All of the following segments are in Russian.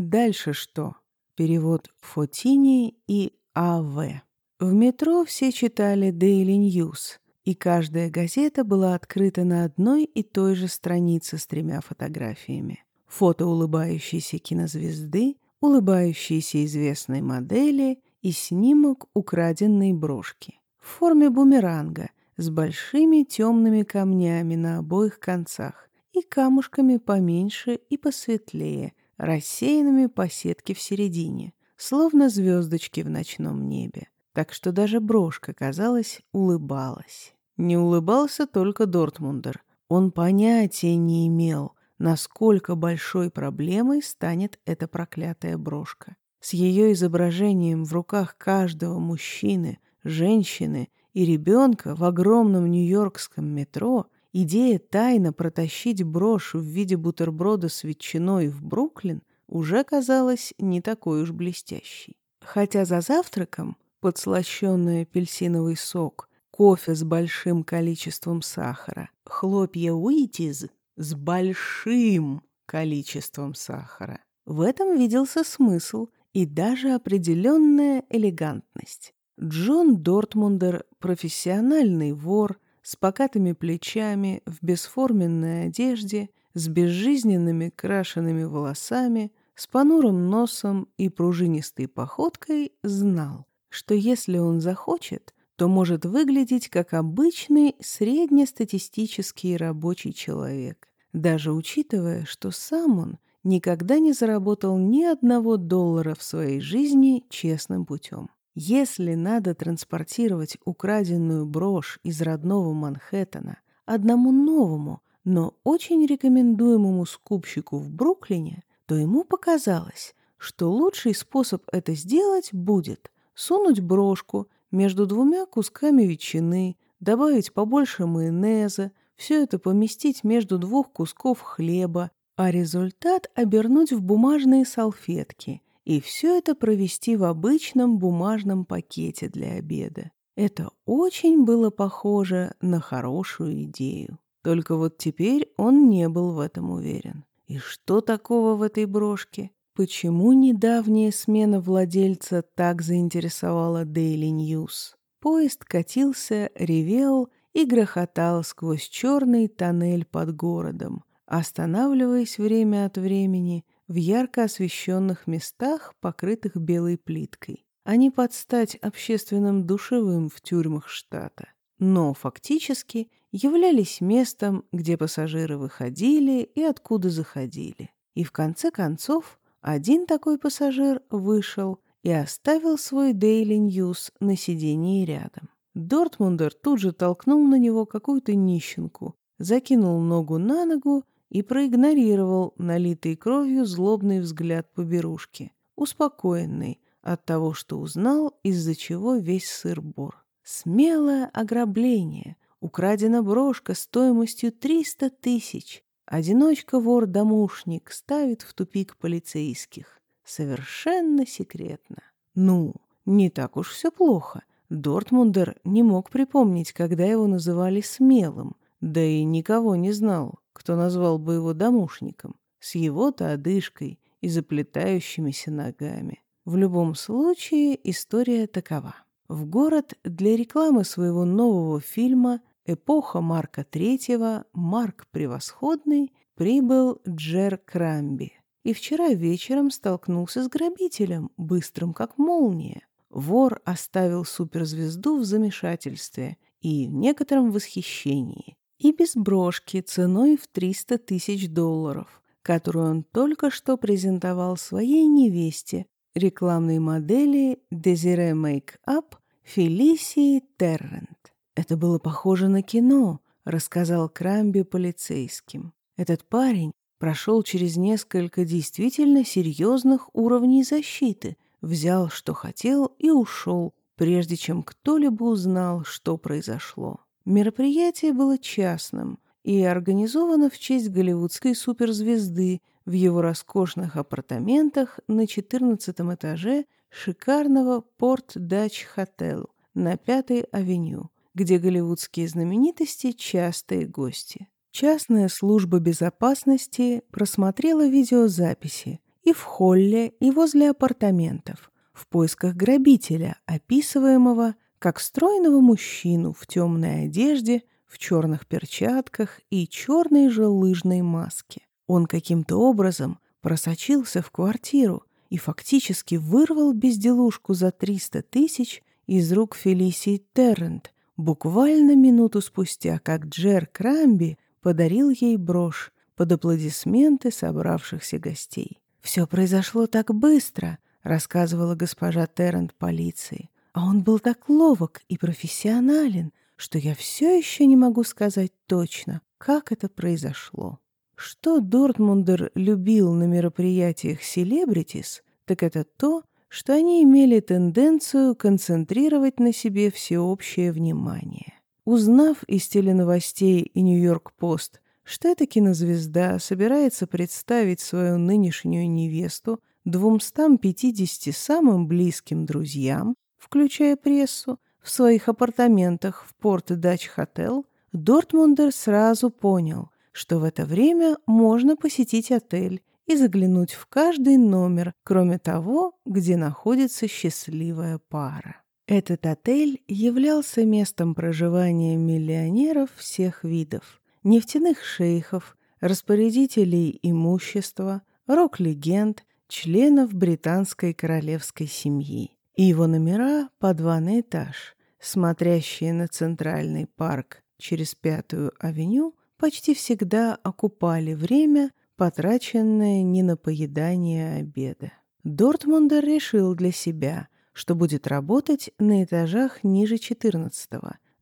Дальше что? Перевод Фотини и А.В. В метро все читали Daily News, и каждая газета была открыта на одной и той же странице с тремя фотографиями. Фото улыбающейся кинозвезды, улыбающейся известной модели и снимок украденной брошки в форме бумеранга с большими темными камнями на обоих концах и камушками поменьше и посветлее, рассеянными по сетке в середине, словно звездочки в ночном небе так что даже брошка, казалось, улыбалась. Не улыбался только Дортмундер. Он понятия не имел, насколько большой проблемой станет эта проклятая брошка. С ее изображением в руках каждого мужчины, женщины и ребенка в огромном нью-йоркском метро идея тайно протащить брошь в виде бутерброда с ветчиной в Бруклин уже казалась не такой уж блестящей. Хотя за завтраком подслащенный апельсиновый сок, кофе с большим количеством сахара, хлопья Уитиз с большим количеством сахара. В этом виделся смысл и даже определенная элегантность. Джон Дортмундер — профессиональный вор с покатыми плечами, в бесформенной одежде, с безжизненными крашенными волосами, с понурым носом и пружинистой походкой знал, что если он захочет, то может выглядеть как обычный среднестатистический рабочий человек, даже учитывая, что сам он никогда не заработал ни одного доллара в своей жизни честным путем. Если надо транспортировать украденную брошь из родного Манхэттена одному новому, но очень рекомендуемому скупщику в Бруклине, то ему показалось, что лучший способ это сделать будет – сунуть брошку между двумя кусками ветчины, добавить побольше майонеза, все это поместить между двух кусков хлеба, а результат обернуть в бумажные салфетки и все это провести в обычном бумажном пакете для обеда. Это очень было похоже на хорошую идею. Только вот теперь он не был в этом уверен. И что такого в этой брошке? Почему недавняя смена владельца так заинтересовала Daily News? Поезд катился, ревел и грохотал сквозь черный тоннель под городом, останавливаясь время от времени в ярко освещенных местах, покрытых белой плиткой, а не под стать общественным душевым в тюрьмах штата. Но фактически являлись местом, где пассажиры выходили и откуда заходили. И в конце концов один такой пассажир вышел и оставил свой Daily News на сидении рядом. Дортмундер тут же толкнул на него какую-то нищенку, закинул ногу на ногу и проигнорировал налитый кровью злобный взгляд поберушки, успокоенный от того, что узнал, из-за чего весь сыр-бор. Смелое ограбление. Украдена брошка стоимостью 300 тысяч. Одиночка-вор-домушник ставит в тупик полицейских. Совершенно секретно. Ну, не так уж все плохо. Дортмундер не мог припомнить, когда его называли смелым, да и никого не знал, кто назвал бы его домушником, с его-то одышкой и заплетающимися ногами. В любом случае, история такова. В город для рекламы своего нового фильма эпоха Марка III, Марк Превосходный, прибыл Джер Крамби. И вчера вечером столкнулся с грабителем, быстрым как молния. Вор оставил суперзвезду в замешательстве и в некотором восхищении. И без брошки ценой в 300 тысяч долларов, которую он только что презентовал своей невесте, рекламной модели Desire Make-up Фелисии Террент. Это было похоже на кино, рассказал Крамби полицейским. Этот парень прошел через несколько действительно серьезных уровней защиты, взял, что хотел, и ушел, прежде чем кто-либо узнал, что произошло. Мероприятие было частным и организовано в честь голливудской суперзвезды в его роскошных апартаментах на 14 этаже шикарного Порт Дач Хотел на Пятой авеню где голливудские знаменитости – частые гости. Частная служба безопасности просмотрела видеозаписи и в холле, и возле апартаментов, в поисках грабителя, описываемого как стройного мужчину в темной одежде, в черных перчатках и черной же лыжной маске. Он каким-то образом просочился в квартиру и фактически вырвал безделушку за 300 тысяч из рук Фелисии Террент, буквально минуту спустя, как Джер Крамби подарил ей брошь под аплодисменты собравшихся гостей. «Все произошло так быстро», — рассказывала госпожа Террент полиции. «А он был так ловок и профессионален, что я все еще не могу сказать точно, как это произошло». Что Дортмундер любил на мероприятиях селебритис, так это то, что они имели тенденцию концентрировать на себе всеобщее внимание. Узнав из теленовостей и Нью-Йорк-Пост, что эта кинозвезда собирается представить свою нынешнюю невесту 250 самым близким друзьям, включая прессу, в своих апартаментах в Порт-Дач-Хотел, Дортмундер сразу понял, что в это время можно посетить отель и заглянуть в каждый номер, кроме того, где находится счастливая пара. Этот отель являлся местом проживания миллионеров всех видов, нефтяных шейхов, распорядителей имущества, рок-легенд, членов британской королевской семьи. И его номера по два на этаж, смотрящие на центральный парк через Пятую авеню, почти всегда окупали время, потраченное не на поедание обеда. Дортмундер решил для себя, что будет работать на этажах ниже 14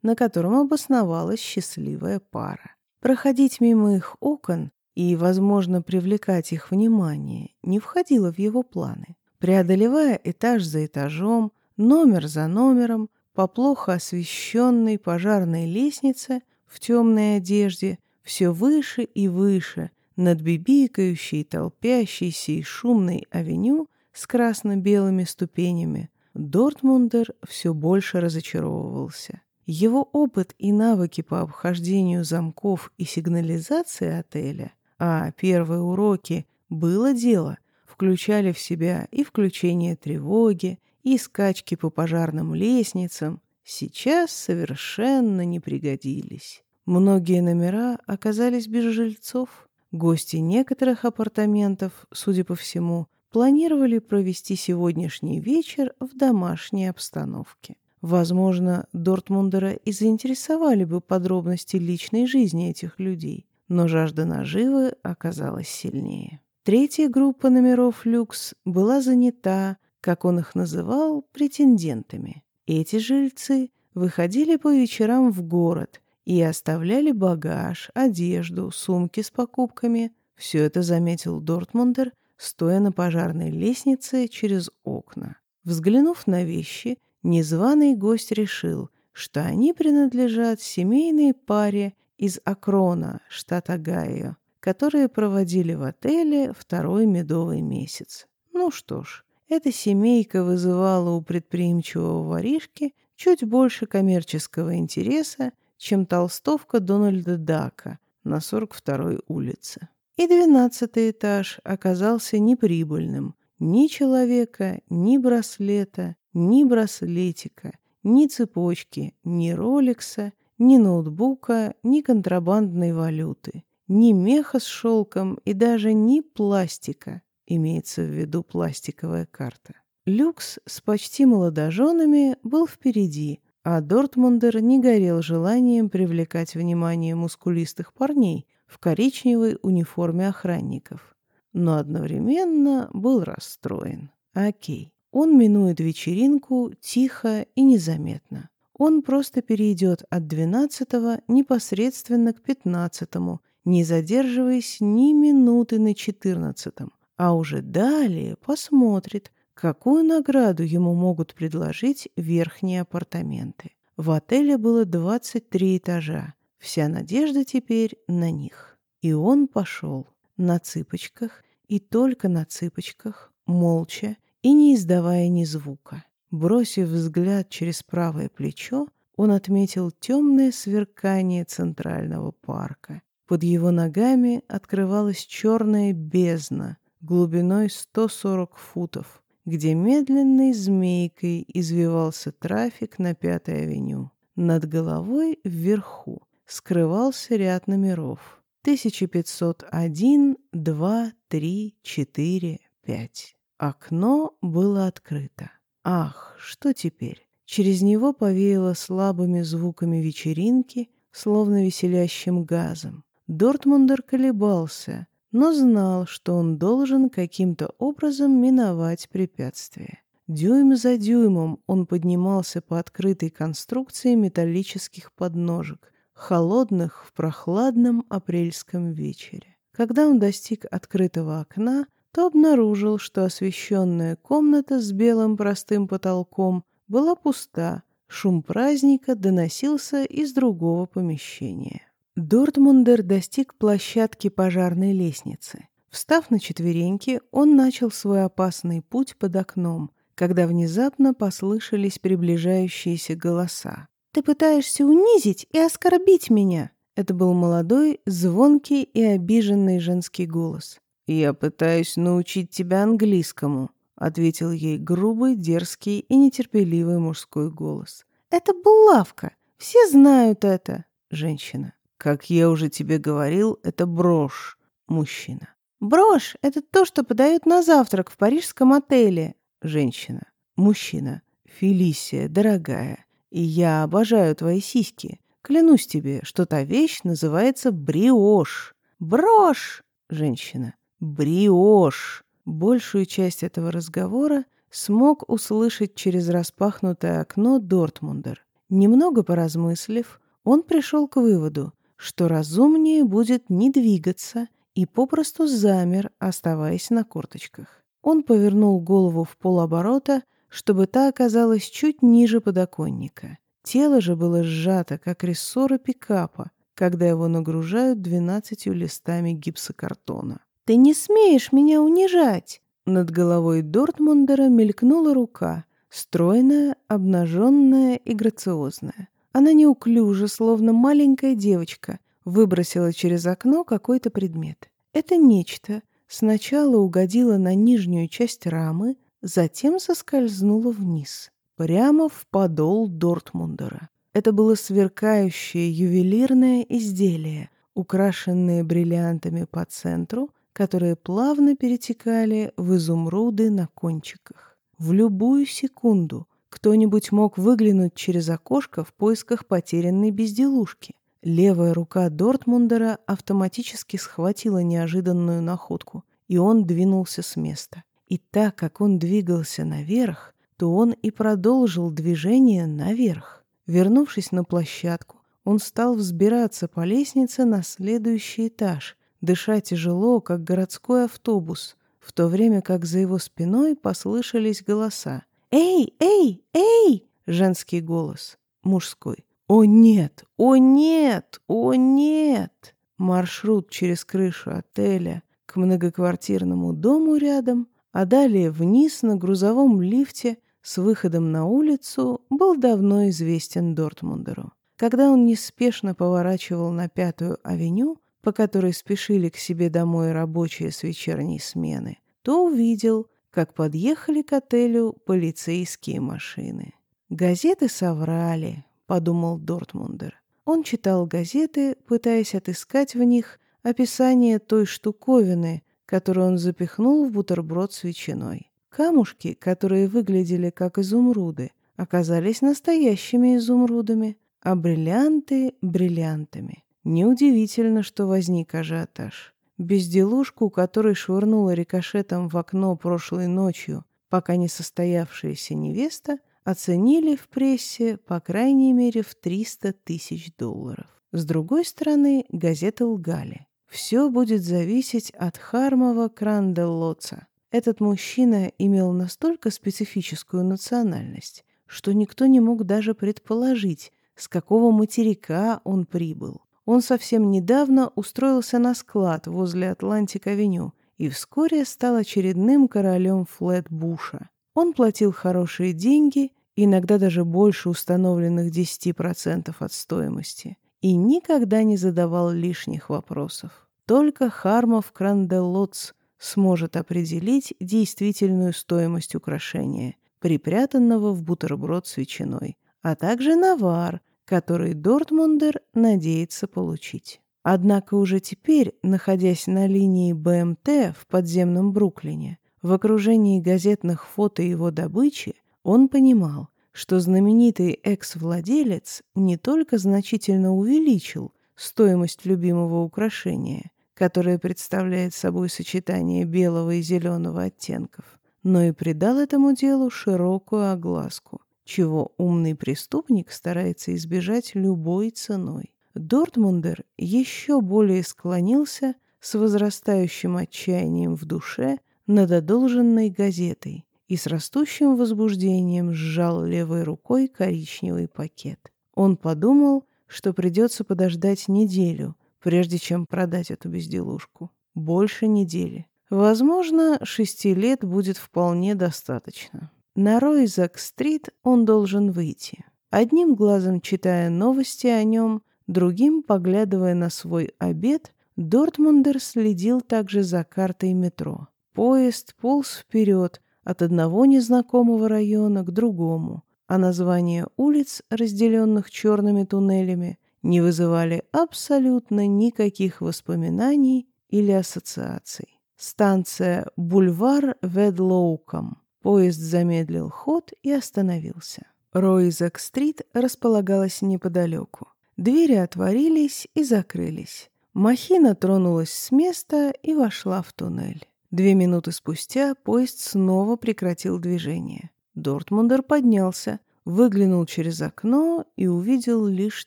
на котором обосновалась счастливая пара. Проходить мимо их окон и, возможно, привлекать их внимание не входило в его планы. Преодолевая этаж за этажом, номер за номером, по плохо освещенной пожарной лестнице в темной одежде, все выше и выше, над бибикающей, толпящейся и шумной авеню с красно-белыми ступенями, Дортмундер все больше разочаровывался. Его опыт и навыки по обхождению замков и сигнализации отеля, а первые уроки «было дело», включали в себя и включение тревоги, и скачки по пожарным лестницам, сейчас совершенно не пригодились. Многие номера оказались без жильцов. Гости некоторых апартаментов, судя по всему, планировали провести сегодняшний вечер в домашней обстановке. Возможно, Дортмундера и заинтересовали бы подробности личной жизни этих людей, но жажда наживы оказалась сильнее. Третья группа номеров «Люкс» была занята, как он их называл, претендентами. Эти жильцы выходили по вечерам в город – и оставляли багаж, одежду, сумки с покупками. Все это заметил Дортмундер, стоя на пожарной лестнице через окна. Взглянув на вещи, незваный гость решил, что они принадлежат семейной паре из Акрона, штат Огайо, которые проводили в отеле второй медовый месяц. Ну что ж, эта семейка вызывала у предприимчивого воришки чуть больше коммерческого интереса, чем толстовка Дональда Дака на 42-й улице. И двенадцатый этаж оказался неприбыльным. Ни человека, ни браслета, ни браслетика, ни цепочки, ни роликса, ни ноутбука, ни контрабандной валюты, ни меха с шелком и даже ни пластика, имеется в виду пластиковая карта. Люкс с почти молодоженами был впереди, а Дортмундер не горел желанием привлекать внимание мускулистых парней в коричневой униформе охранников, но одновременно был расстроен. Окей, он минует вечеринку тихо и незаметно. Он просто перейдет от двенадцатого непосредственно к пятнадцатому, не задерживаясь ни минуты на четырнадцатом, а уже далее посмотрит, Какую награду ему могут предложить верхние апартаменты? В отеле было 23 этажа. Вся надежда теперь на них. И он пошел на цыпочках и только на цыпочках, молча и не издавая ни звука. Бросив взгляд через правое плечо, он отметил темное сверкание центрального парка. Под его ногами открывалась черная бездна, глубиной 140 футов, где медленной змейкой извивался трафик на Пятой авеню. Над головой вверху скрывался ряд номеров. 1501, 2, 3, 4, 5. Окно было открыто. Ах, что теперь? Через него повеяло слабыми звуками вечеринки, словно веселящим газом. Дортмундер колебался, но знал, что он должен каким-то образом миновать препятствие. Дюйм за дюймом он поднимался по открытой конструкции металлических подножек, холодных в прохладном апрельском вечере. Когда он достиг открытого окна, то обнаружил, что освещенная комната с белым простым потолком была пуста, шум праздника доносился из другого помещения. Дортмундер достиг площадки пожарной лестницы. Встав на четвереньки, он начал свой опасный путь под окном, когда внезапно послышались приближающиеся голоса. «Ты пытаешься унизить и оскорбить меня!» Это был молодой, звонкий и обиженный женский голос. «Я пытаюсь научить тебя английскому», ответил ей грубый, дерзкий и нетерпеливый мужской голос. Это булавка. Все знают это. Женщина. Как я уже тебе говорил, это брошь. Мужчина. Брошь — это то, что подают на завтрак в парижском отеле. Женщина. Мужчина. Фелисия, дорогая, и я обожаю твои сиськи. Клянусь тебе, что та вещь называется бриош. Брошь! Женщина. Бриош. Большую часть этого разговора смог услышать через распахнутое окно Дортмундер. Немного поразмыслив, он пришел к выводу, что разумнее будет не двигаться и попросту замер, оставаясь на корточках. Он повернул голову в полоборота, чтобы та оказалась чуть ниже подоконника. Тело же было сжато, как рессора пикапа, когда его нагружают двенадцатью листами гипсокартона. «Ты не смеешь меня унижать!» Над головой Дортмундера мелькнула рука, стройная, обнаженная и грациозная. Она неуклюже, словно маленькая девочка, выбросила через окно какой-то предмет. Это нечто сначала угодило на нижнюю часть рамы, затем соскользнуло вниз, прямо в подол Дортмундера. Это было сверкающее ювелирное изделие, украшенное бриллиантами по центру, которые плавно перетекали в изумруды на кончиках. В любую секунду кто-нибудь мог выглянуть через окошко в поисках потерянной безделушки. Левая рука Дортмундера автоматически схватила неожиданную находку, и он двинулся с места. И так как он двигался наверх, то он и продолжил движение наверх. Вернувшись на площадку, он стал взбираться по лестнице на следующий этаж, дыша тяжело, как городской автобус, в то время как за его спиной послышались голоса. «Эй, эй, эй!» — женский голос, мужской. «О нет! О нет! О нет!» Маршрут через крышу отеля к многоквартирному дому рядом, а далее вниз на грузовом лифте с выходом на улицу был давно известен Дортмундеру. Когда он неспешно поворачивал на Пятую авеню, по которой спешили к себе домой рабочие с вечерней смены, то увидел, как подъехали к отелю полицейские машины. «Газеты соврали», — подумал Дортмундер. Он читал газеты, пытаясь отыскать в них описание той штуковины, которую он запихнул в бутерброд с ветчиной. Камушки, которые выглядели как изумруды, оказались настоящими изумрудами, а бриллианты — бриллиантами. Неудивительно, что возник ажиотаж. Безделушку, которой швырнула рикошетом в окно прошлой ночью, пока не состоявшаяся невеста, оценили в прессе по крайней мере в 300 тысяч долларов. С другой стороны, газеты лгали. Все будет зависеть от Хармова Кранделлоца. Этот мужчина имел настолько специфическую национальность, что никто не мог даже предположить, с какого материка он прибыл. Он совсем недавно устроился на склад возле Атлантик-авеню и вскоре стал очередным королем Флетбуша. Он платил хорошие деньги, иногда даже больше установленных 10% от стоимости, и никогда не задавал лишних вопросов. Только Хармов Кранделлоц сможет определить действительную стоимость украшения, припрятанного в бутерброд с ветчиной, а также навар, который Дортмундер надеется получить. Однако уже теперь, находясь на линии БМТ в подземном Бруклине, в окружении газетных фото его добычи, он понимал, что знаменитый экс-владелец не только значительно увеличил стоимость любимого украшения, которое представляет собой сочетание белого и зеленого оттенков, но и придал этому делу широкую огласку, чего умный преступник старается избежать любой ценой. Дортмундер еще более склонился с возрастающим отчаянием в душе над одолженной газетой и с растущим возбуждением сжал левой рукой коричневый пакет. Он подумал, что придется подождать неделю, прежде чем продать эту безделушку. Больше недели. Возможно, шести лет будет вполне достаточно. На Ройзак-стрит он должен выйти. Одним глазом читая новости о нем, другим, поглядывая на свой обед, Дортмундер следил также за картой метро. Поезд полз вперед от одного незнакомого района к другому, а названия улиц, разделенных черными туннелями, не вызывали абсолютно никаких воспоминаний или ассоциаций. Станция «Бульвар Ведлоуком». Поезд замедлил ход и остановился. Ройзак-стрит располагалась неподалеку. Двери отворились и закрылись. Махина тронулась с места и вошла в туннель. Две минуты спустя поезд снова прекратил движение. Дортмундер поднялся, выглянул через окно и увидел лишь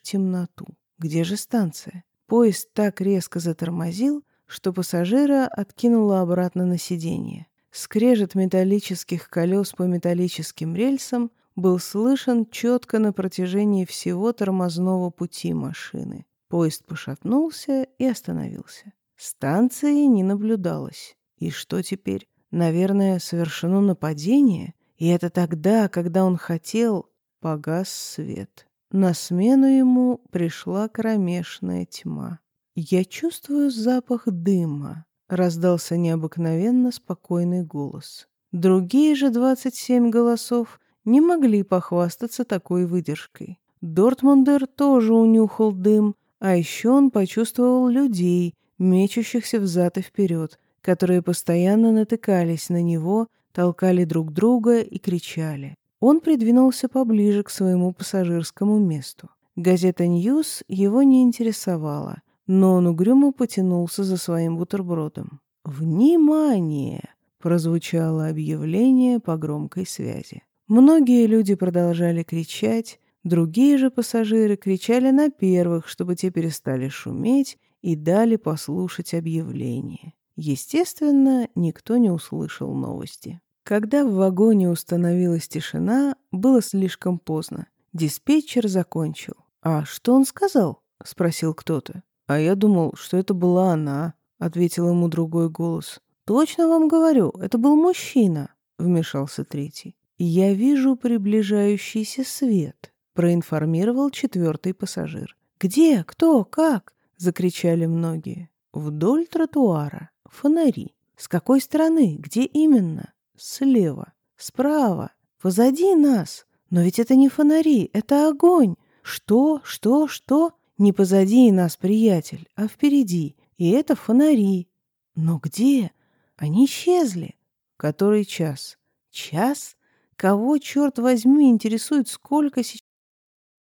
темноту. Где же станция? Поезд так резко затормозил, что пассажира откинуло обратно на сиденье. Скрежет металлических колес по металлическим рельсам был слышен четко на протяжении всего тормозного пути машины. Поезд пошатнулся и остановился. Станции не наблюдалось. И что теперь? Наверное, совершено нападение? И это тогда, когда он хотел, погас свет. На смену ему пришла кромешная тьма. «Я чувствую запах дыма», — раздался необыкновенно спокойный голос. Другие же двадцать семь голосов не могли похвастаться такой выдержкой. Дортмундер тоже унюхал дым, а еще он почувствовал людей, мечущихся взад и вперед, которые постоянно натыкались на него, толкали друг друга и кричали. Он придвинулся поближе к своему пассажирскому месту. Газета «Ньюс» его не интересовала, но он угрюмо потянулся за своим бутербродом. «Внимание!» — прозвучало объявление по громкой связи. Многие люди продолжали кричать, другие же пассажиры кричали на первых, чтобы те перестали шуметь и дали послушать объявление. Естественно, никто не услышал новости. Когда в вагоне установилась тишина, было слишком поздно. Диспетчер закончил. «А что он сказал?» — спросил кто-то. «А я думал, что это была она», — ответил ему другой голос. «Точно вам говорю, это был мужчина», — вмешался третий. «Я вижу приближающийся свет», — проинформировал четвертый пассажир. «Где? Кто? Как?» — закричали многие. «Вдоль тротуара. Фонари. С какой стороны? Где именно?» «Слева. Справа. Позади нас. Но ведь это не фонари, это огонь. Что? Что? Что? Не позади нас, приятель, а впереди. И это фонари. Но где? Они исчезли. Который час? Час? Кого, черт возьми, интересует, сколько сейчас...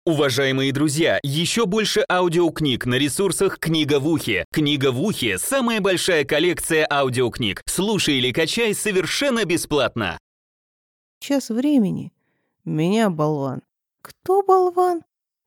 Уважаемые друзья, еще больше аудиокниг на ресурсах «Книга в ухе». «Книга в ухе» — самая большая коллекция аудиокниг. Слушай или качай совершенно бесплатно. Час времени. Меня болван. Кто болван?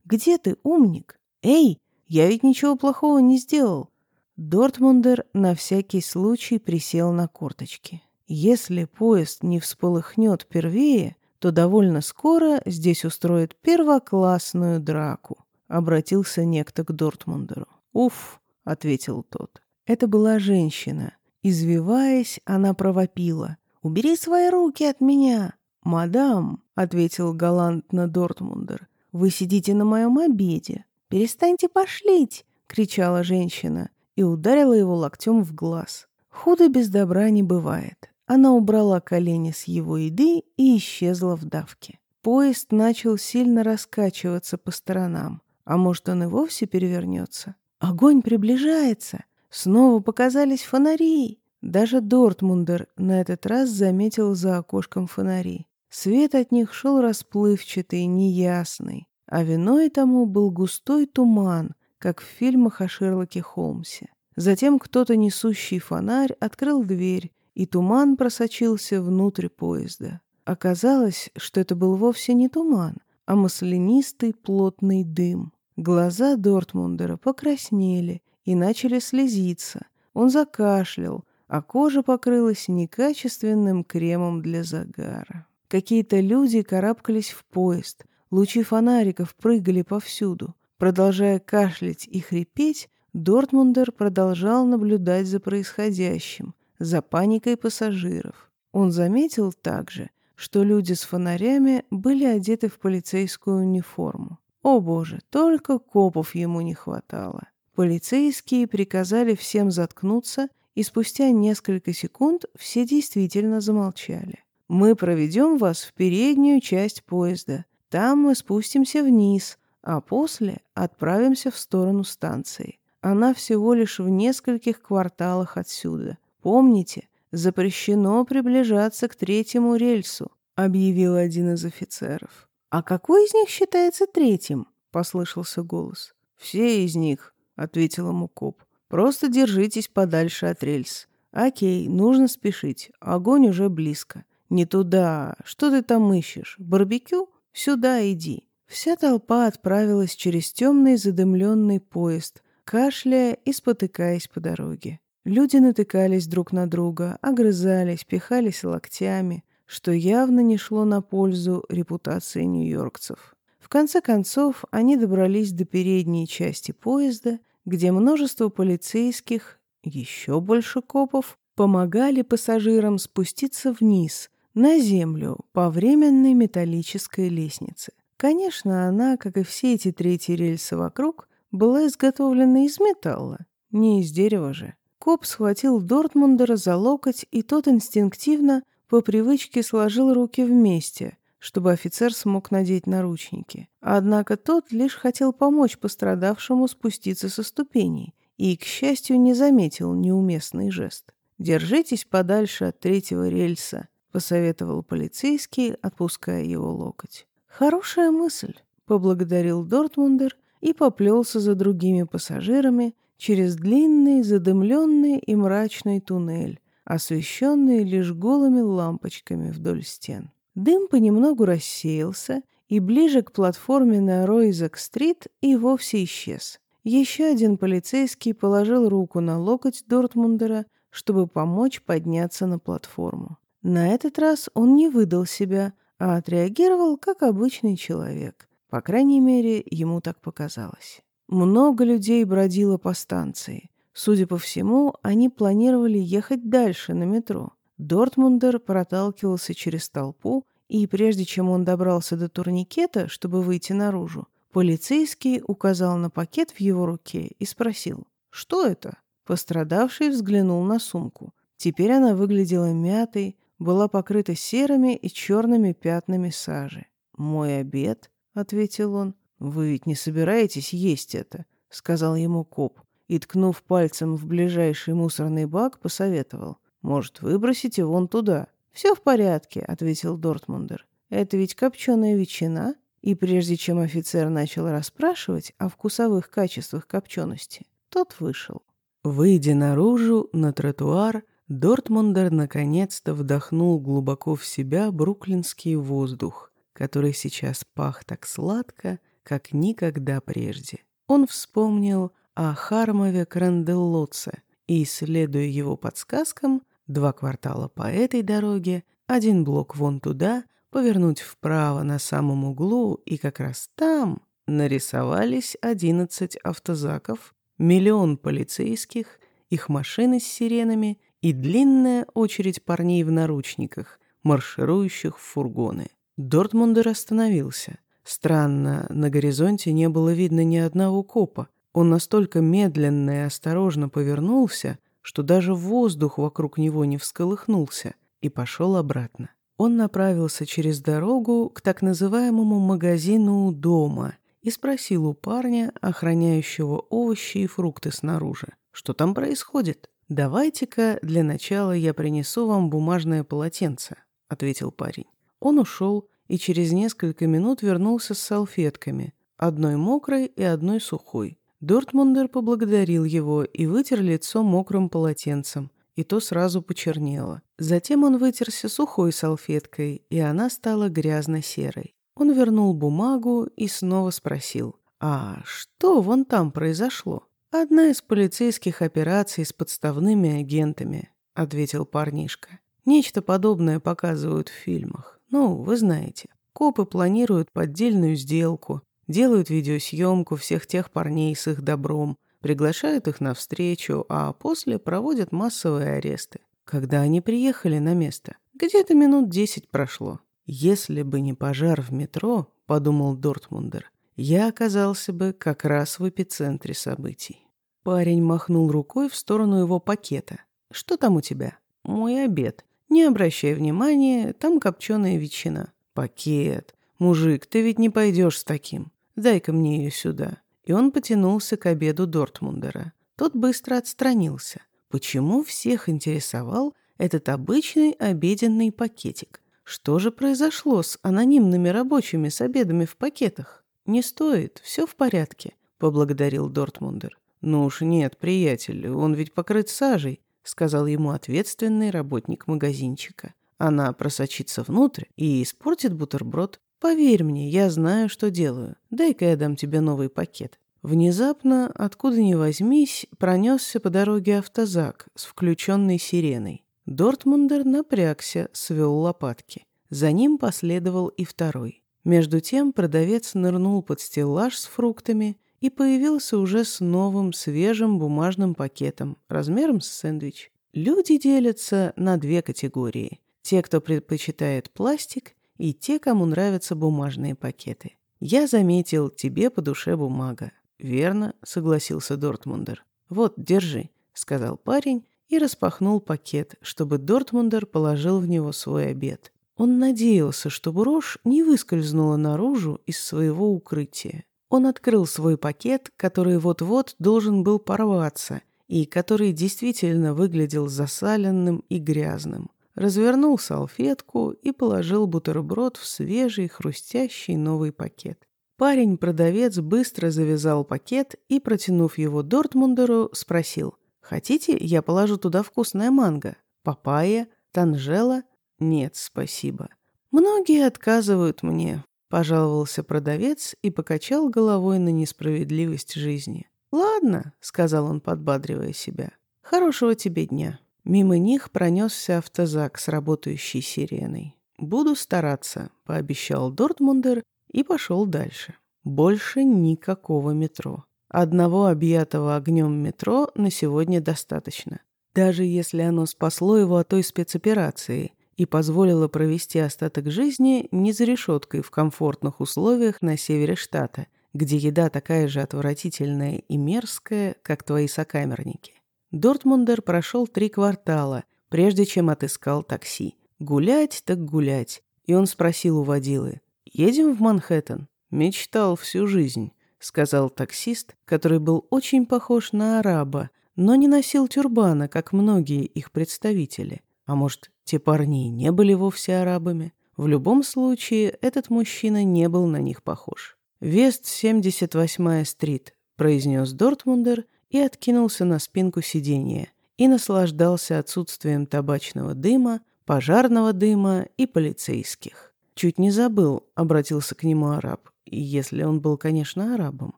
Где ты, умник? Эй, я ведь ничего плохого не сделал. Дортмундер на всякий случай присел на корточки. Если поезд не всполыхнет первее, то довольно скоро здесь устроят первоклассную драку», — обратился некто к Дортмундеру. «Уф», — ответил тот. Это была женщина. Извиваясь, она провопила. «Убери свои руки от меня!» «Мадам», — ответил галантно Дортмундер, — «вы сидите на моем обеде». «Перестаньте пошлить!» — кричала женщина и ударила его локтем в глаз. Худо без добра не бывает. Она убрала колени с его еды и исчезла в давке. Поезд начал сильно раскачиваться по сторонам. А может, он и вовсе перевернется? Огонь приближается. Снова показались фонари. Даже Дортмундер на этот раз заметил за окошком фонари. Свет от них шел расплывчатый, неясный, а виной тому был густой туман, как в фильмах о Шерлоке Холмсе. Затем кто-то, несущий фонарь, открыл дверь, и туман просочился внутрь поезда. Оказалось, что это был вовсе не туман, а маслянистый плотный дым. Глаза Дортмундера покраснели и начали слезиться. Он закашлял, а кожа покрылась некачественным кремом для загара. Какие-то люди карабкались в поезд, лучи фонариков прыгали повсюду. Продолжая кашлять и хрипеть, Дортмундер продолжал наблюдать за происходящим, за паникой пассажиров. Он заметил также, что люди с фонарями были одеты в полицейскую униформу. О боже, только копов ему не хватало. Полицейские приказали всем заткнуться, и спустя несколько секунд все действительно замолчали. «Мы проведем вас в переднюю часть поезда. Там мы спустимся вниз, а после отправимся в сторону станции. Она всего лишь в нескольких кварталах отсюда. Помните, запрещено приближаться к третьему рельсу», — объявил один из офицеров. «А какой из них считается третьим?» — послышался голос. «Все из них», — ответил ему коп. «Просто держитесь подальше от рельс. Окей, нужно спешить. Огонь уже близко. Не туда. Что ты там ищешь? Барбекю? Сюда иди». Вся толпа отправилась через темный задымленный поезд, кашляя и спотыкаясь по дороге. Люди натыкались друг на друга, огрызались, пихались локтями что явно не шло на пользу репутации нью-йоркцев. В конце концов, они добрались до передней части поезда, где множество полицейских, еще больше копов, помогали пассажирам спуститься вниз, на землю, по временной металлической лестнице. Конечно, она, как и все эти третьи рельсы вокруг, была изготовлена из металла, не из дерева же. Коп схватил Дортмундера за локоть, и тот инстинктивно по привычке сложил руки вместе, чтобы офицер смог надеть наручники. Однако тот лишь хотел помочь пострадавшему спуститься со ступеней и, к счастью, не заметил неуместный жест. «Держитесь подальше от третьего рельса», — посоветовал полицейский, отпуская его локоть. «Хорошая мысль», — поблагодарил Дортмундер и поплелся за другими пассажирами через длинный, задымленный и мрачный туннель, освещенные лишь голыми лампочками вдоль стен. Дым понемногу рассеялся, и ближе к платформе на Ройзак-стрит и вовсе исчез. Еще один полицейский положил руку на локоть Дортмундера, чтобы помочь подняться на платформу. На этот раз он не выдал себя, а отреагировал как обычный человек. По крайней мере, ему так показалось. Много людей бродило по станции. Судя по всему, они планировали ехать дальше на метро. Дортмундер проталкивался через толпу, и прежде чем он добрался до турникета, чтобы выйти наружу, полицейский указал на пакет в его руке и спросил «Что это?». Пострадавший взглянул на сумку. Теперь она выглядела мятой, была покрыта серыми и черными пятнами сажи. «Мой обед», — ответил он. «Вы ведь не собираетесь есть это», — сказал ему коп и, ткнув пальцем в ближайший мусорный бак, посоветовал. «Может, выбросите вон туда?» «Все в порядке», — ответил Дортмундер. «Это ведь копченая ветчина?» И прежде чем офицер начал расспрашивать о вкусовых качествах копчености, тот вышел. Выйдя наружу, на тротуар, Дортмундер наконец-то вдохнул глубоко в себя бруклинский воздух, который сейчас пах так сладко, как никогда прежде. Он вспомнил о Хармове Кранделлоце и, следуя его подсказкам, два квартала по этой дороге, один блок вон туда, повернуть вправо на самом углу, и как раз там нарисовались одиннадцать автозаков, миллион полицейских, их машины с сиренами и длинная очередь парней в наручниках, марширующих в фургоны. Дортмундер остановился. Странно, на горизонте не было видно ни одного копа, он настолько медленно и осторожно повернулся, что даже воздух вокруг него не всколыхнулся, и пошел обратно. Он направился через дорогу к так называемому магазину дома и спросил у парня, охраняющего овощи и фрукты снаружи, что там происходит. «Давайте-ка для начала я принесу вам бумажное полотенце», — ответил парень. Он ушел и через несколько минут вернулся с салфетками, одной мокрой и одной сухой. Дортмундер поблагодарил его и вытер лицо мокрым полотенцем, и то сразу почернело. Затем он вытерся сухой салфеткой, и она стала грязно-серой. Он вернул бумагу и снова спросил, «А что вон там произошло?» «Одна из полицейских операций с подставными агентами», — ответил парнишка. «Нечто подобное показывают в фильмах. Ну, вы знаете. Копы планируют поддельную сделку, делают видеосъемку всех тех парней с их добром, приглашают их на встречу, а после проводят массовые аресты. Когда они приехали на место, где-то минут десять прошло. Если бы не пожар в метро, подумал Дортмундер, я оказался бы как раз в эпицентре событий. Парень махнул рукой в сторону его пакета. «Что там у тебя?» «Мой обед. Не обращай внимания, там копченая ветчина». «Пакет. Мужик, ты ведь не пойдешь с таким. Дай-ка мне ее сюда». И он потянулся к обеду Дортмундера. Тот быстро отстранился. Почему всех интересовал этот обычный обеденный пакетик? Что же произошло с анонимными рабочими с обедами в пакетах? «Не стоит, все в порядке», — поблагодарил Дортмундер. «Ну уж нет, приятель, он ведь покрыт сажей», — сказал ему ответственный работник магазинчика. «Она просочится внутрь и испортит бутерброд. Поверь мне, я знаю, что делаю. Дай-ка я дам тебе новый пакет». Внезапно, откуда ни возьмись, пронесся по дороге автозак с включенной сиреной. Дортмундер напрягся, свел лопатки. За ним последовал и второй. Между тем продавец нырнул под стеллаж с фруктами и появился уже с новым свежим бумажным пакетом размером с сэндвич. Люди делятся на две категории. Те, кто предпочитает пластик, и те, кому нравятся бумажные пакеты. Я заметил, тебе по душе бумага. Верно, согласился Дортмундер. Вот, держи, сказал парень и распахнул пакет, чтобы Дортмундер положил в него свой обед. Он надеялся, что брошь не выскользнула наружу из своего укрытия. Он открыл свой пакет, который вот-вот должен был порваться, и который действительно выглядел засаленным и грязным. Развернул салфетку и положил бутерброд в свежий, хрустящий новый пакет. Парень-продавец быстро завязал пакет и, протянув его Дортмундеру, спросил, «Хотите, я положу туда вкусное манго? Папайя? Танжела?» «Нет, спасибо». «Многие отказывают мне», — пожаловался продавец и покачал головой на несправедливость жизни. «Ладно», — сказал он, подбадривая себя. «Хорошего тебе дня». Мимо них пронесся автозак с работающей сиреной. «Буду стараться», — пообещал Дортмундер и пошел дальше. Больше никакого метро. Одного объятого огнем метро на сегодня достаточно. Даже если оно спасло его от той спецоперации, и позволила провести остаток жизни не за решеткой в комфортных условиях на севере штата, где еда такая же отвратительная и мерзкая, как твои сокамерники. Дортмундер прошел три квартала, прежде чем отыскал такси. Гулять так гулять. И он спросил у водилы, «Едем в Манхэттен?» «Мечтал всю жизнь», — сказал таксист, который был очень похож на араба, но не носил тюрбана, как многие их представители. А может, те парни не были вовсе арабами? В любом случае, этот мужчина не был на них похож. «Вест 78-я стрит», — произнес Дортмундер и откинулся на спинку сиденья и наслаждался отсутствием табачного дыма, пожарного дыма и полицейских. Чуть не забыл, обратился к нему араб, если он был, конечно, арабом.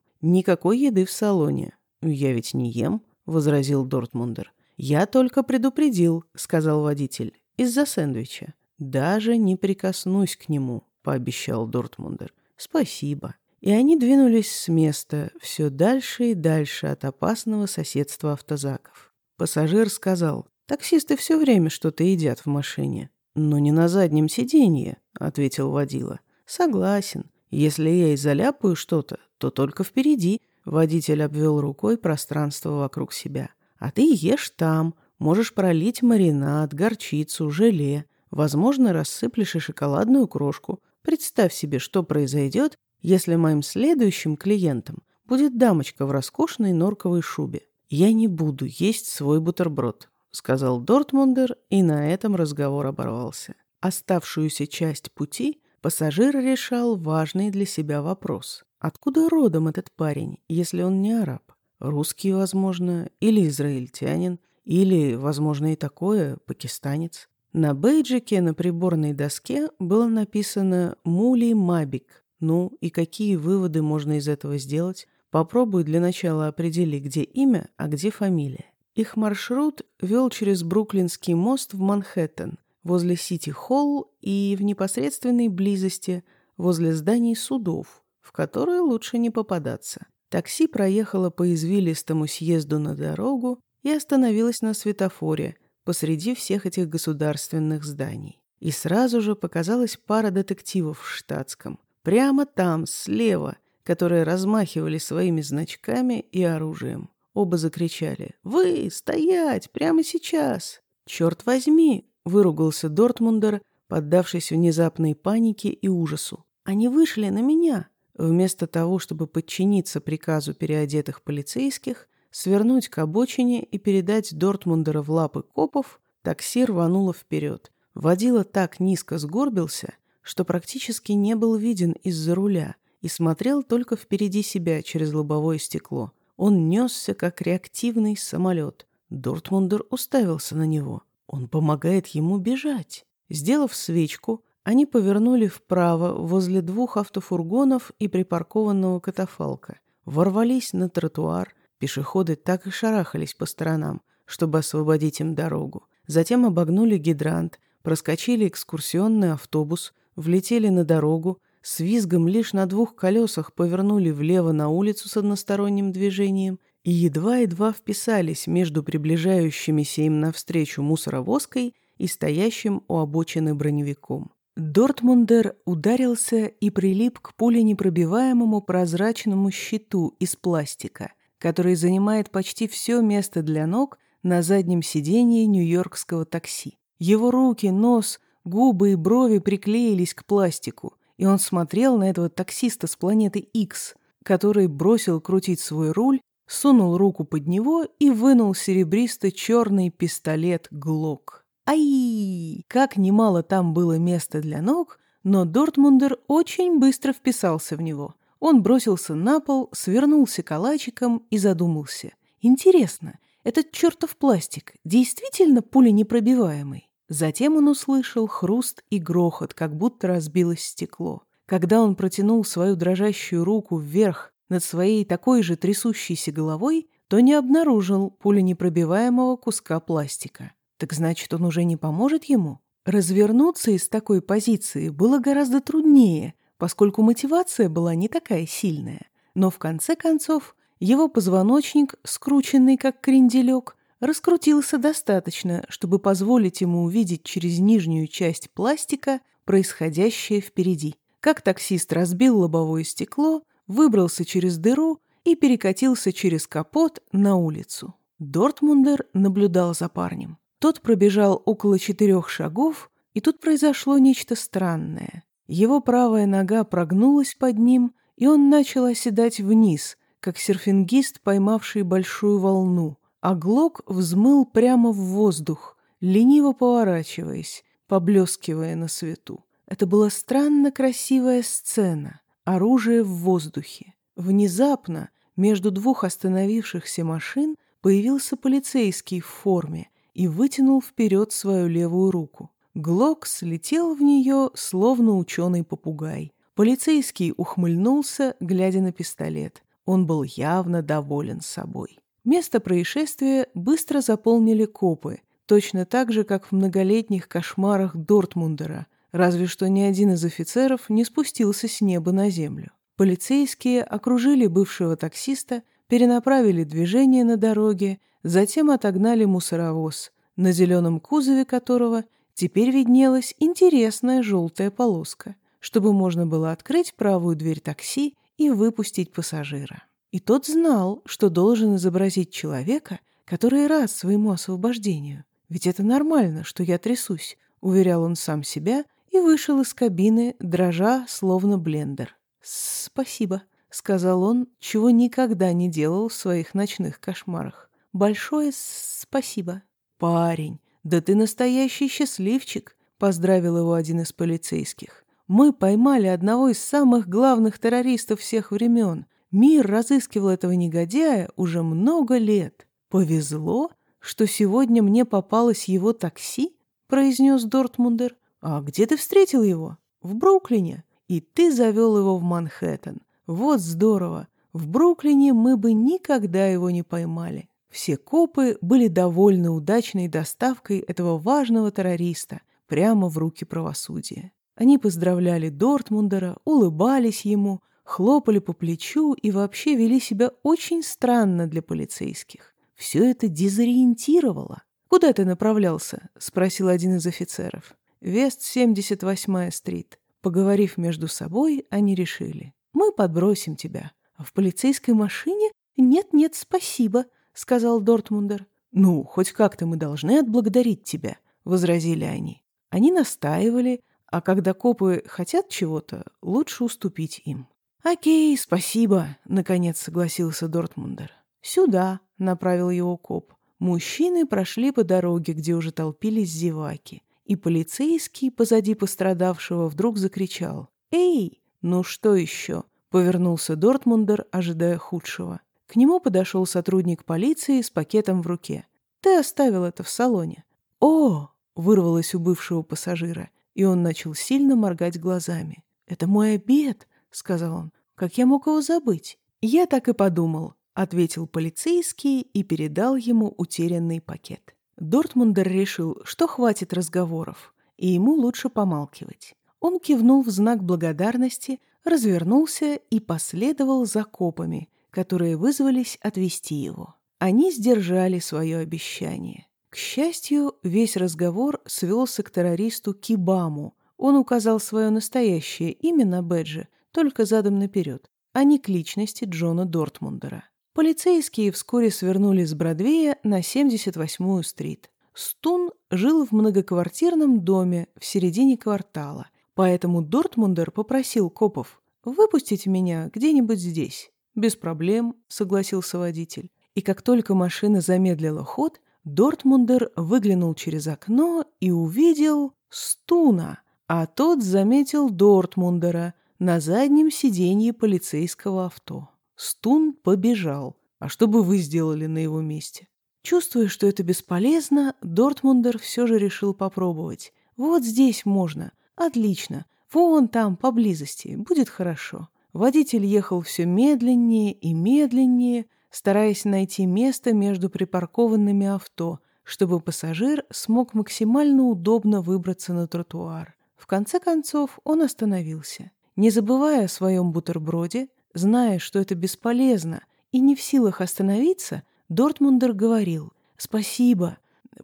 Никакой еды в салоне. Я ведь не ем, возразил Дортмундер. «Я только предупредил», — сказал водитель, — «из-за сэндвича». «Даже не прикоснусь к нему», — пообещал Дортмундер. «Спасибо». И они двинулись с места все дальше и дальше от опасного соседства автозаков. Пассажир сказал, «Таксисты все время что-то едят в машине». «Но не на заднем сиденье», — ответил водила. «Согласен. Если я и заляпаю что-то, то только впереди». Водитель обвел рукой пространство вокруг себя. А ты ешь там, можешь пролить маринад, горчицу, желе, возможно, рассыплешь и шоколадную крошку. Представь себе, что произойдет, если моим следующим клиентом будет дамочка в роскошной норковой шубе. Я не буду есть свой бутерброд, сказал Дортмундер, и на этом разговор оборвался. Оставшуюся часть пути пассажир решал важный для себя вопрос. Откуда родом этот парень, если он не араб? Русский, возможно, или израильтянин, или, возможно, и такое, пакистанец. На бейджике на приборной доске было написано «Мули Мабик». Ну, и какие выводы можно из этого сделать? Попробуй для начала определи, где имя, а где фамилия. Их маршрут вел через Бруклинский мост в Манхэттен, возле Сити-Холл и в непосредственной близости возле зданий судов, в которые лучше не попадаться. Такси проехало по извилистому съезду на дорогу и остановилось на светофоре посреди всех этих государственных зданий. И сразу же показалась пара детективов в штатском. Прямо там, слева, которые размахивали своими значками и оружием. Оба закричали «Вы! Стоять! Прямо сейчас!» «Черт возьми!» — выругался Дортмундер, поддавшись внезапной панике и ужасу. «Они вышли на меня!» Вместо того, чтобы подчиниться приказу переодетых полицейских, свернуть к обочине и передать Дортмундера в лапы копов, такси рвануло вперед. Водила так низко сгорбился, что практически не был виден из-за руля и смотрел только впереди себя через лобовое стекло. Он несся, как реактивный самолет. Дортмундер уставился на него. Он помогает ему бежать. Сделав свечку, они повернули вправо возле двух автофургонов и припаркованного катафалка. Ворвались на тротуар. Пешеходы так и шарахались по сторонам, чтобы освободить им дорогу. Затем обогнули гидрант, проскочили экскурсионный автобус, влетели на дорогу, с визгом лишь на двух колесах повернули влево на улицу с односторонним движением и едва-едва вписались между приближающимися им навстречу мусоровозкой и стоящим у обочины броневиком. Дортмундер ударился и прилип к пуленепробиваемому прозрачному щиту из пластика, который занимает почти все место для ног на заднем сидении нью-йоркского такси. Его руки, нос, губы и брови приклеились к пластику, и он смотрел на этого таксиста с планеты X, который бросил крутить свой руль, сунул руку под него и вынул серебристо-черный пистолет «Глок». Ай! Как немало там было места для ног, но Дортмундер очень быстро вписался в него. Он бросился на пол, свернулся калачиком и задумался. Интересно, этот чертов пластик действительно пуленепробиваемый? Затем он услышал хруст и грохот, как будто разбилось стекло. Когда он протянул свою дрожащую руку вверх над своей такой же трясущейся головой, то не обнаружил пуленепробиваемого куска пластика. Так значит, он уже не поможет ему? Развернуться из такой позиции было гораздо труднее, поскольку мотивация была не такая сильная. Но в конце концов его позвоночник, скрученный как кренделек, раскрутился достаточно, чтобы позволить ему увидеть через нижнюю часть пластика происходящее впереди. Как таксист разбил лобовое стекло, выбрался через дыру и перекатился через капот на улицу. Дортмундер наблюдал за парнем. Тот пробежал около четырех шагов, и тут произошло нечто странное. Его правая нога прогнулась под ним, и он начал оседать вниз, как серфингист, поймавший большую волну, а Глок взмыл прямо в воздух, лениво поворачиваясь, поблескивая на свету. Это была странно красивая сцена, оружие в воздухе. Внезапно между двух остановившихся машин появился полицейский в форме и вытянул вперед свою левую руку. Глок слетел в нее, словно ученый-попугай. Полицейский ухмыльнулся, глядя на пистолет. Он был явно доволен собой. Место происшествия быстро заполнили копы, точно так же, как в многолетних кошмарах Дортмундера, разве что ни один из офицеров не спустился с неба на землю. Полицейские окружили бывшего таксиста, перенаправили движение на дороге Затем отогнали мусоровоз, на зеленом кузове которого теперь виднелась интересная желтая полоска, чтобы можно было открыть правую дверь такси и выпустить пассажира. И тот знал, что должен изобразить человека, который рад своему освобождению. Ведь это нормально, что я трясусь, уверял он сам себя и вышел из кабины, дрожа, словно блендер. «Спасибо», — сказал он, чего никогда не делал в своих ночных кошмарах. «Большое спасибо». «Парень, да ты настоящий счастливчик», — поздравил его один из полицейских. «Мы поймали одного из самых главных террористов всех времен. Мир разыскивал этого негодяя уже много лет. Повезло, что сегодня мне попалось его такси?» — произнес Дортмундер. «А где ты встретил его?» «В Бруклине. И ты завел его в Манхэттен. Вот здорово. В Бруклине мы бы никогда его не поймали». Все копы были довольны удачной доставкой этого важного террориста прямо в руки правосудия. Они поздравляли Дортмундера, улыбались ему, хлопали по плечу и вообще вели себя очень странно для полицейских. Все это дезориентировало. «Куда ты направлялся?» — спросил один из офицеров. Вест 78-я стрит. Поговорив между собой, они решили. Мы подбросим тебя. А в полицейской машине? Нет-нет, спасибо, сказал Дортмундер. Ну, хоть как-то мы должны отблагодарить тебя, возразили они. Они настаивали, а когда копы хотят чего-то, лучше уступить им. «Окей, спасибо», — наконец согласился Дортмундер. «Сюда», — направил его коп. Мужчины прошли по дороге, где уже толпились зеваки и полицейский позади пострадавшего вдруг закричал «Эй, ну что еще?» Повернулся Дортмундер, ожидая худшего. К нему подошел сотрудник полиции с пакетом в руке. «Ты оставил это в салоне». «О!» — вырвалось у бывшего пассажира, и он начал сильно моргать глазами. «Это мой обед», — сказал он. «Как я мог его забыть?» «Я так и подумал», — ответил полицейский и передал ему утерянный пакет. Дортмундер решил, что хватит разговоров, и ему лучше помалкивать. Он кивнул в знак благодарности, развернулся и последовал за копами, которые вызвались отвезти его. Они сдержали свое обещание. К счастью, весь разговор свелся к террористу Кибаму. Он указал свое настоящее имя на бэдже, только задом наперед, а не к личности Джона Дортмундера. Полицейские вскоре свернули с Бродвея на 78-ю стрит. Стун жил в многоквартирном доме в середине квартала, поэтому Дортмундер попросил копов «Выпустите меня где-нибудь здесь». «Без проблем», — согласился водитель. И как только машина замедлила ход, Дортмундер выглянул через окно и увидел Стуна, а тот заметил Дортмундера на заднем сиденье полицейского авто. Стун побежал. А что бы вы сделали на его месте? Чувствуя, что это бесполезно, Дортмундер все же решил попробовать. Вот здесь можно. Отлично. Вон там, поблизости. Будет хорошо. Водитель ехал все медленнее и медленнее, стараясь найти место между припаркованными авто, чтобы пассажир смог максимально удобно выбраться на тротуар. В конце концов он остановился. Не забывая о своем бутерброде, Зная, что это бесполезно, и не в силах остановиться, Дортмундер говорил «Спасибо.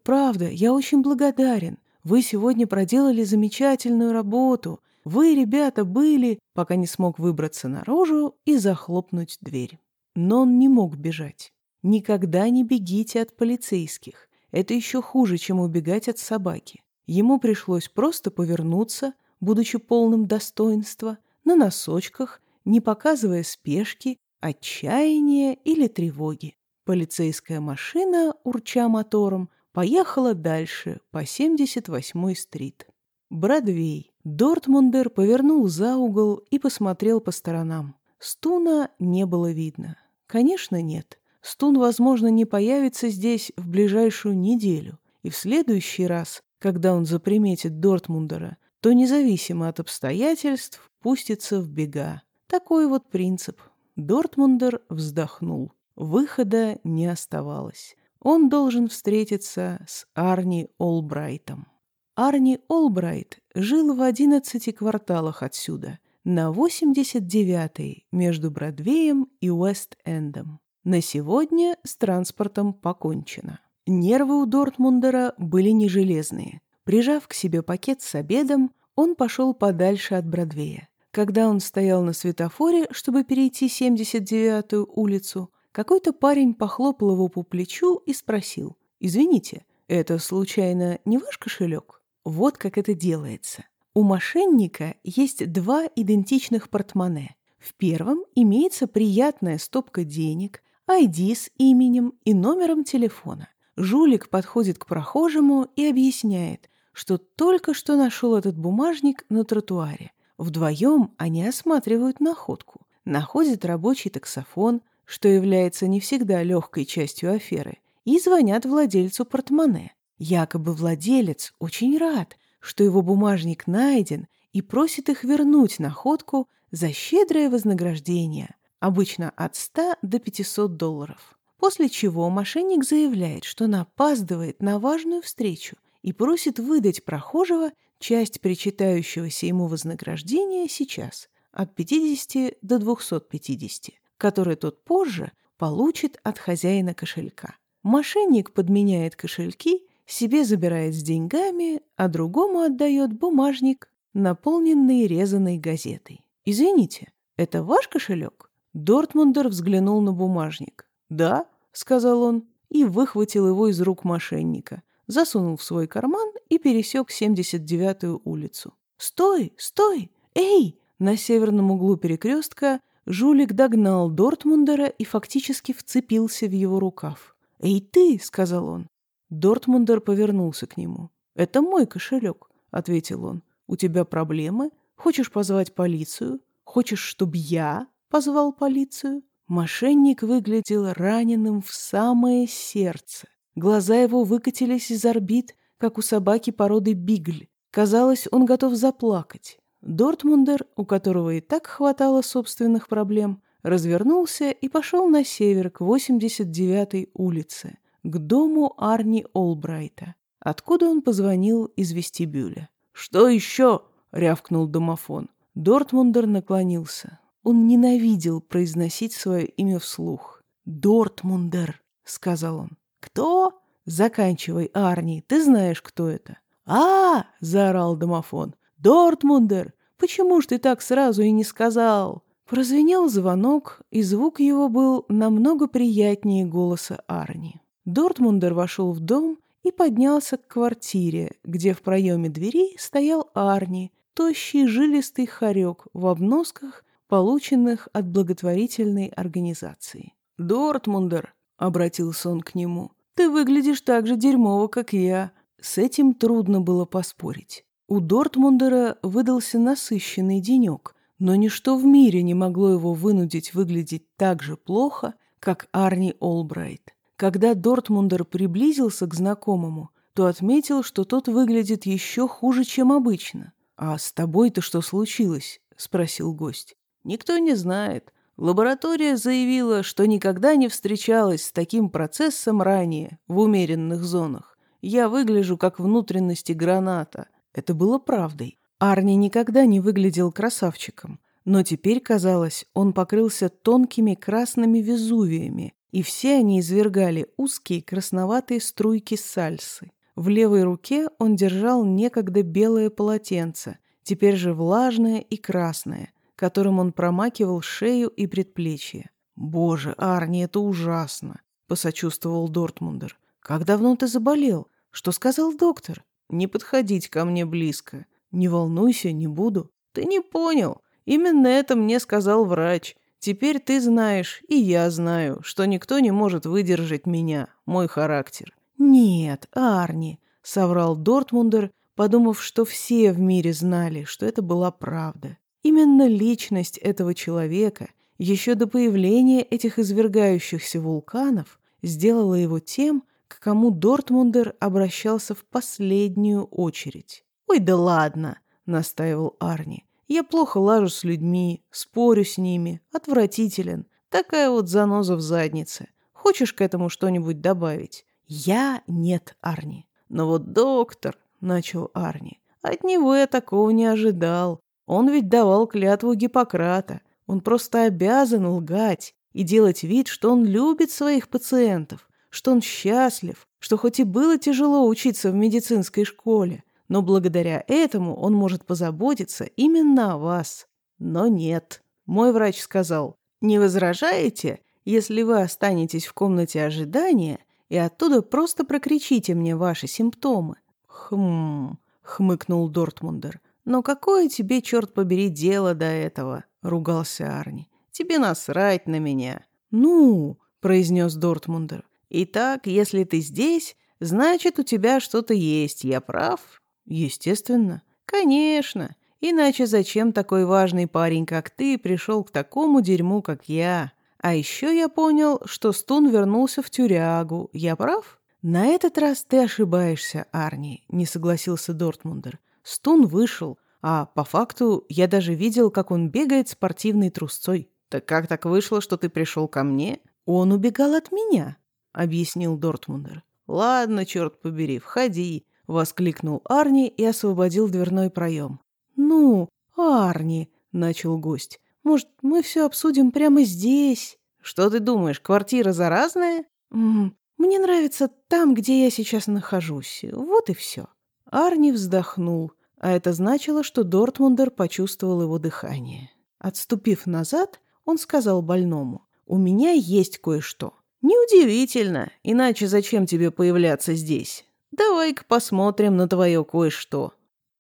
Правда, я очень благодарен. Вы сегодня проделали замечательную работу. Вы, ребята, были...» пока не смог выбраться наружу и захлопнуть дверь. Но он не мог бежать. Никогда не бегите от полицейских. Это еще хуже, чем убегать от собаки. Ему пришлось просто повернуться, будучи полным достоинства, на носочках не показывая спешки, отчаяния или тревоги. Полицейская машина, урча мотором, поехала дальше по 78-й стрит. Бродвей. Дортмундер повернул за угол и посмотрел по сторонам. Стуна не было видно. Конечно, нет. Стун, возможно, не появится здесь в ближайшую неделю. И в следующий раз, когда он заприметит Дортмундера, то независимо от обстоятельств пустится в бега. Такой вот принцип. Дортмундер вздохнул. Выхода не оставалось. Он должен встретиться с Арни Олбрайтом. Арни Олбрайт жил в 11 кварталах отсюда, на 89-й между Бродвеем и Уэст-Эндом. На сегодня с транспортом покончено. Нервы у Дортмундера были не железные. Прижав к себе пакет с обедом, он пошел подальше от Бродвея. Когда он стоял на светофоре, чтобы перейти 79-ю улицу, какой-то парень похлопал его по плечу и спросил. «Извините, это, случайно, не ваш кошелек?» Вот как это делается. У мошенника есть два идентичных портмоне. В первом имеется приятная стопка денег, ID с именем и номером телефона. Жулик подходит к прохожему и объясняет, что только что нашел этот бумажник на тротуаре. Вдвоем они осматривают находку, находят рабочий таксофон, что является не всегда легкой частью аферы, и звонят владельцу портмоне. Якобы владелец очень рад, что его бумажник найден и просит их вернуть находку за щедрое вознаграждение, обычно от 100 до 500 долларов. После чего мошенник заявляет, что он опаздывает на важную встречу и просит выдать прохожего часть причитающегося ему вознаграждения сейчас от 50 до 250, который тот позже получит от хозяина кошелька. Мошенник подменяет кошельки, себе забирает с деньгами, а другому отдает бумажник, наполненный резаной газетой. «Извините, это ваш кошелек?» Дортмундер взглянул на бумажник. «Да», — сказал он, и выхватил его из рук мошенника засунул в свой карман и пересек 79-ю улицу. «Стой! Стой! Эй!» На северном углу перекрестка жулик догнал Дортмундера и фактически вцепился в его рукав. «Эй ты!» — сказал он. Дортмундер повернулся к нему. «Это мой кошелек», — ответил он. «У тебя проблемы? Хочешь позвать полицию? Хочешь, чтобы я позвал полицию?» Мошенник выглядел раненым в самое сердце. Глаза его выкатились из орбит, как у собаки породы бигль. Казалось, он готов заплакать. Дортмундер, у которого и так хватало собственных проблем, развернулся и пошел на север к 89-й улице, к дому Арни Олбрайта, откуда он позвонил из вестибюля. «Что еще?» — рявкнул домофон. Дортмундер наклонился. Он ненавидел произносить свое имя вслух. «Дортмундер», — сказал он. «Кто?» «Заканчивай, Арни, ты знаешь, кто это». «А!» — заорал домофон. «Дортмундер! Почему ж ты так сразу и не сказал?» Прозвенел звонок, и звук его был намного приятнее голоса Арни. Дортмундер вошел в дом и поднялся к квартире, где в проеме двери стоял Арни, тощий жилистый хорек в обносках, полученных от благотворительной организации. «Дортмундер!» — обратился он к нему. «Ты выглядишь так же дерьмово, как я». С этим трудно было поспорить. У Дортмундера выдался насыщенный денек, но ничто в мире не могло его вынудить выглядеть так же плохо, как Арни Олбрайт. Когда Дортмундер приблизился к знакомому, то отметил, что тот выглядит еще хуже, чем обычно. «А с тобой-то что случилось?» — спросил гость. «Никто не знает. Лаборатория заявила, что никогда не встречалась с таким процессом ранее в умеренных зонах. Я выгляжу как внутренности граната. Это было правдой. Арни никогда не выглядел красавчиком, но теперь, казалось, он покрылся тонкими красными везувиями, и все они извергали узкие красноватые струйки сальсы. В левой руке он держал некогда белое полотенце, теперь же влажное и красное, которым он промакивал шею и предплечье. «Боже, Арни, это ужасно!» — посочувствовал Дортмундер. «Как давно ты заболел? Что сказал доктор?» «Не подходить ко мне близко. Не волнуйся, не буду». «Ты не понял. Именно это мне сказал врач. Теперь ты знаешь, и я знаю, что никто не может выдержать меня, мой характер». «Нет, Арни», — соврал Дортмундер, подумав, что все в мире знали, что это была правда. Именно личность этого человека еще до появления этих извергающихся вулканов сделала его тем, к кому Дортмундер обращался в последнюю очередь. «Ой, да ладно!» — настаивал Арни. «Я плохо лажу с людьми, спорю с ними, отвратителен. Такая вот заноза в заднице. Хочешь к этому что-нибудь добавить?» «Я нет, Арни». «Но вот доктор», — начал Арни, — «от него я такого не ожидал. Он ведь давал клятву Гиппократа. Он просто обязан лгать и делать вид, что он любит своих пациентов, что он счастлив, что хоть и было тяжело учиться в медицинской школе, но благодаря этому он может позаботиться именно о вас. Но нет. Мой врач сказал, не возражаете, если вы останетесь в комнате ожидания и оттуда просто прокричите мне ваши симптомы. Хм, хмыкнул Дортмундер. Но какое тебе, черт побери, дело до этого? ругался Арни. Тебе насрать на меня. Ну, произнес Дортмундер. Итак, если ты здесь, значит, у тебя что-то есть, я прав? Естественно. Конечно. Иначе зачем такой важный парень, как ты, пришел к такому дерьму, как я? А еще я понял, что Стун вернулся в тюрягу. Я прав? На этот раз ты ошибаешься, Арни, не согласился Дортмундер. Стун вышел, а по факту я даже видел, как он бегает спортивной трусцой. Так как так вышло, что ты пришел ко мне? Он убегал от меня, объяснил Дортмундер. Ладно, черт побери, входи, воскликнул Арни и освободил дверной проем. «Ну, Арни», — начал гость, — «может, мы все обсудим прямо здесь?» «Что ты думаешь, квартира заразная?» М -м, «Мне нравится там, где я сейчас нахожусь. Вот и все». Арни вздохнул, а это значило, что Дортмундер почувствовал его дыхание. Отступив назад, он сказал больному, «У меня есть кое-что». «Неудивительно, иначе зачем тебе появляться здесь? Давай-ка посмотрим на твое кое-что».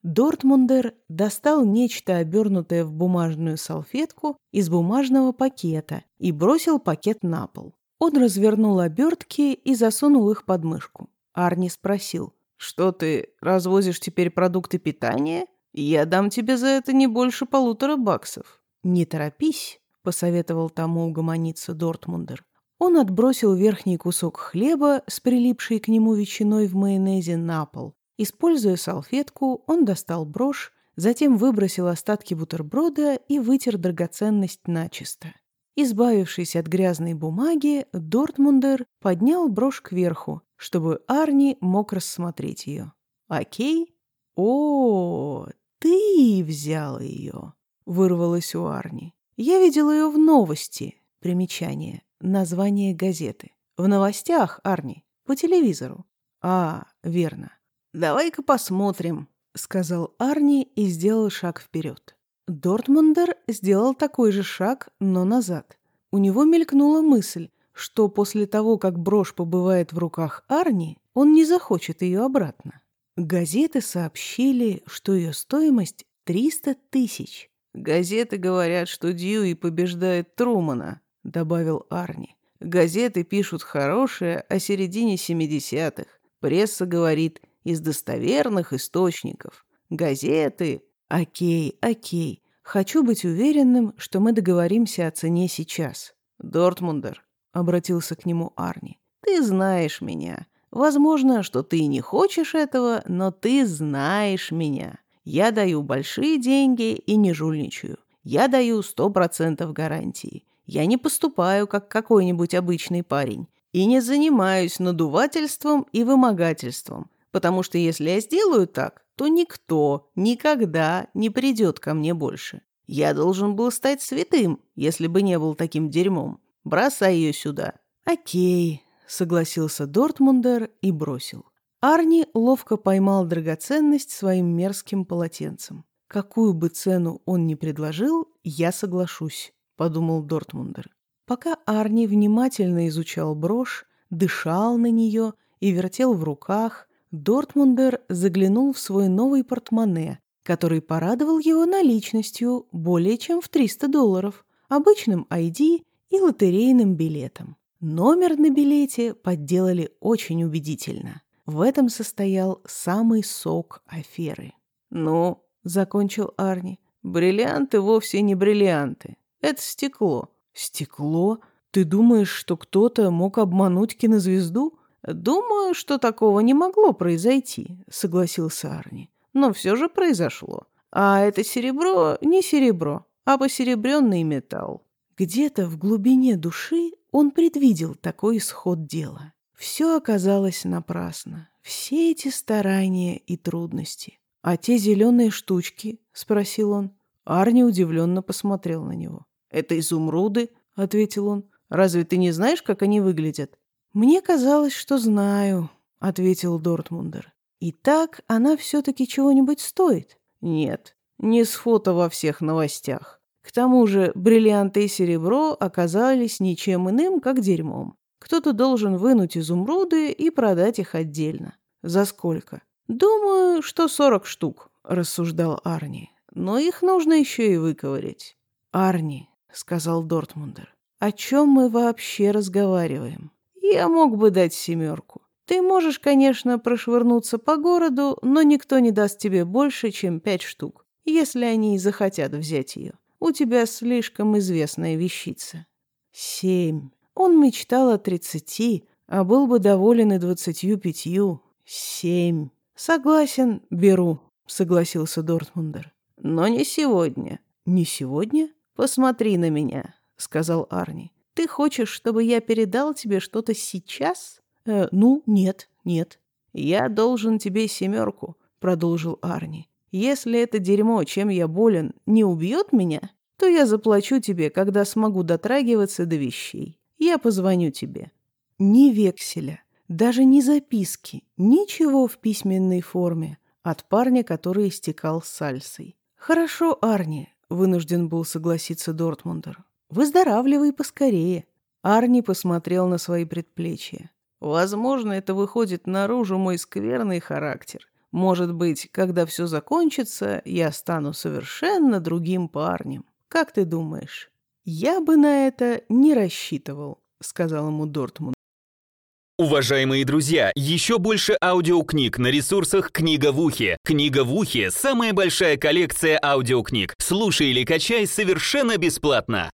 Дортмундер достал нечто, обернутое в бумажную салфетку, из бумажного пакета и бросил пакет на пол. Он развернул обертки и засунул их под мышку. Арни спросил, «Что ты, развозишь теперь продукты питания? Я дам тебе за это не больше полутора баксов». «Не торопись», — посоветовал тому угомониться Дортмундер. Он отбросил верхний кусок хлеба с прилипшей к нему ветчиной в майонезе на пол Используя салфетку, он достал брошь, затем выбросил остатки бутерброда и вытер драгоценность начисто. Избавившись от грязной бумаги, Дортмундер поднял брошь кверху, чтобы Арни мог рассмотреть ее. «Окей? О, ты взял ее!» — вырвалось у Арни. «Я видел ее в новости». Примечание. Название газеты. «В новостях, Арни. По телевизору». «А, верно. «Давай-ка посмотрим», — сказал Арни и сделал шаг вперед. Дортмундер сделал такой же шаг, но назад. У него мелькнула мысль, что после того, как брошь побывает в руках Арни, он не захочет ее обратно. Газеты сообщили, что ее стоимость 300 тысяч. «Газеты говорят, что Дьюи побеждает Трумана», — добавил Арни. «Газеты пишут хорошее о середине 70-х. Пресса говорит, из достоверных источников. Газеты. Окей, окей. Хочу быть уверенным, что мы договоримся о цене сейчас. Дортмундер, обратился к нему Арни. Ты знаешь меня. Возможно, что ты не хочешь этого, но ты знаешь меня. Я даю большие деньги и не жульничаю. Я даю сто процентов гарантии. Я не поступаю, как какой-нибудь обычный парень. И не занимаюсь надувательством и вымогательством. Потому что если я сделаю так, то никто никогда не придет ко мне больше. Я должен был стать святым, если бы не был таким дерьмом. Бросай ее сюда». «Окей», — согласился Дортмундер и бросил. Арни ловко поймал драгоценность своим мерзким полотенцем. «Какую бы цену он ни предложил, я соглашусь», — подумал Дортмундер. Пока Арни внимательно изучал брошь, дышал на нее и вертел в руках, Дортмундер заглянул в свой новый портмоне, который порадовал его наличностью более чем в 300 долларов, обычным ID и лотерейным билетом. Номер на билете подделали очень убедительно. В этом состоял самый сок аферы. «Ну», — закончил Арни, — «бриллианты вовсе не бриллианты. Это стекло». «Стекло? Ты думаешь, что кто-то мог обмануть кинозвезду?» «Думаю, что такого не могло произойти», — согласился Арни. «Но все же произошло. А это серебро не серебро, а посеребренный металл». Где-то в глубине души он предвидел такой исход дела. Все оказалось напрасно. Все эти старания и трудности. «А те зеленые штучки?» — спросил он. Арни удивленно посмотрел на него. «Это изумруды?» — ответил он. «Разве ты не знаешь, как они выглядят?» «Мне казалось, что знаю», — ответил Дортмундер. «И так она все-таки чего-нибудь стоит?» «Нет, не с фото во всех новостях. К тому же бриллианты и серебро оказались ничем иным, как дерьмом. Кто-то должен вынуть изумруды и продать их отдельно. За сколько? Думаю, что сорок штук, рассуждал Арни. Но их нужно еще и выковырять. Арни, сказал Дортмундер, о чем мы вообще разговариваем? Я мог бы дать семерку. Ты можешь, конечно, прошвырнуться по городу, но никто не даст тебе больше, чем пять штук, если они и захотят взять ее. У тебя слишком известная вещица. Семь. Он мечтал о тридцати, а был бы доволен и двадцатью пятью. Семь. Согласен, беру, согласился Дортмундер. Но не сегодня. Не сегодня? Посмотри на меня, сказал Арни. Ты хочешь, чтобы я передал тебе что-то сейчас? «Э, «Ну, нет, нет». «Я должен тебе семерку», — продолжил Арни. «Если это дерьмо, чем я болен, не убьет меня, то я заплачу тебе, когда смогу дотрагиваться до вещей. Я позвоню тебе». Ни векселя, даже ни записки, ничего в письменной форме от парня, который истекал сальсой. «Хорошо, Арни», — вынужден был согласиться Дортмундер. «Выздоравливай поскорее». Арни посмотрел на свои предплечья. Возможно, это выходит наружу мой скверный характер. Может быть, когда все закончится, я стану совершенно другим парнем. Как ты думаешь? Я бы на это не рассчитывал, сказал ему Дортмунд. Уважаемые друзья, еще больше аудиокниг на ресурсах «Книга в ухе». «Книга в ухе» — самая большая коллекция аудиокниг. Слушай или качай совершенно бесплатно.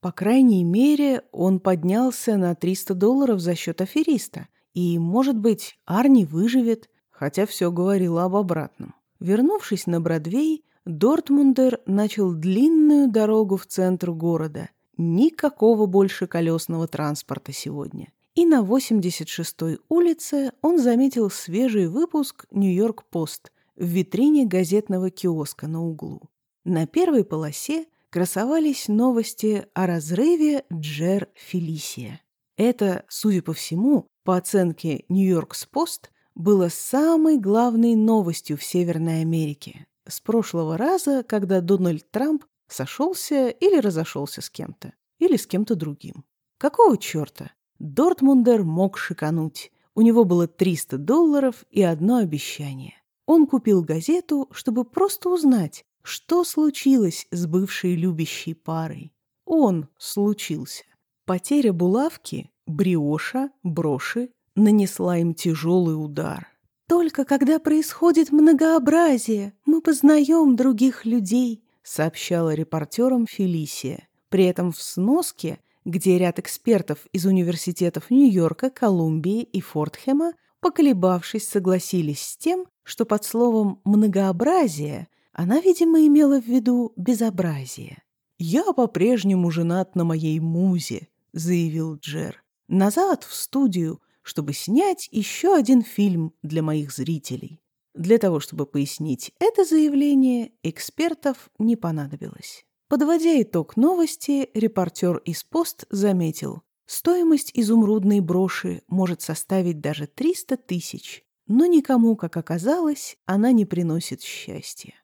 По крайней мере, он поднялся на 300 долларов за счет афериста. И, может быть, Арни выживет, хотя все говорило об обратном. Вернувшись на Бродвей, Дортмундер начал длинную дорогу в центр города. Никакого больше колесного транспорта сегодня. И на 86-й улице он заметил свежий выпуск «Нью-Йорк-Пост» в витрине газетного киоска на углу. На первой полосе красовались новости о разрыве Джер Фелисия. Это, судя по всему, по оценке Нью-Йоркс Пост, было самой главной новостью в Северной Америке с прошлого раза, когда Дональд Трамп сошелся или разошелся с кем-то, или с кем-то другим. Какого черта? Дортмундер мог шикануть. У него было 300 долларов и одно обещание. Он купил газету, чтобы просто узнать, что случилось с бывшей любящей парой? Он случился. Потеря булавки, бриоша, броши нанесла им тяжелый удар. «Только когда происходит многообразие, мы познаем других людей», сообщала репортерам Фелисия. При этом в сноске, где ряд экспертов из университетов Нью-Йорка, Колумбии и Фортхема, поколебавшись, согласились с тем, что под словом «многообразие» Она, видимо, имела в виду безобразие. «Я по-прежнему женат на моей музе», — заявил Джер. «Назад в студию, чтобы снять еще один фильм для моих зрителей». Для того, чтобы пояснить это заявление, экспертов не понадобилось. Подводя итог новости, репортер из «Пост» заметил, стоимость изумрудной броши может составить даже 300 тысяч, но никому, как оказалось, она не приносит счастья.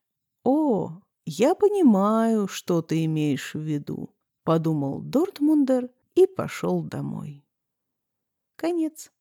«О, я понимаю, что ты имеешь в виду», — подумал Дортмундер и пошел домой. Конец.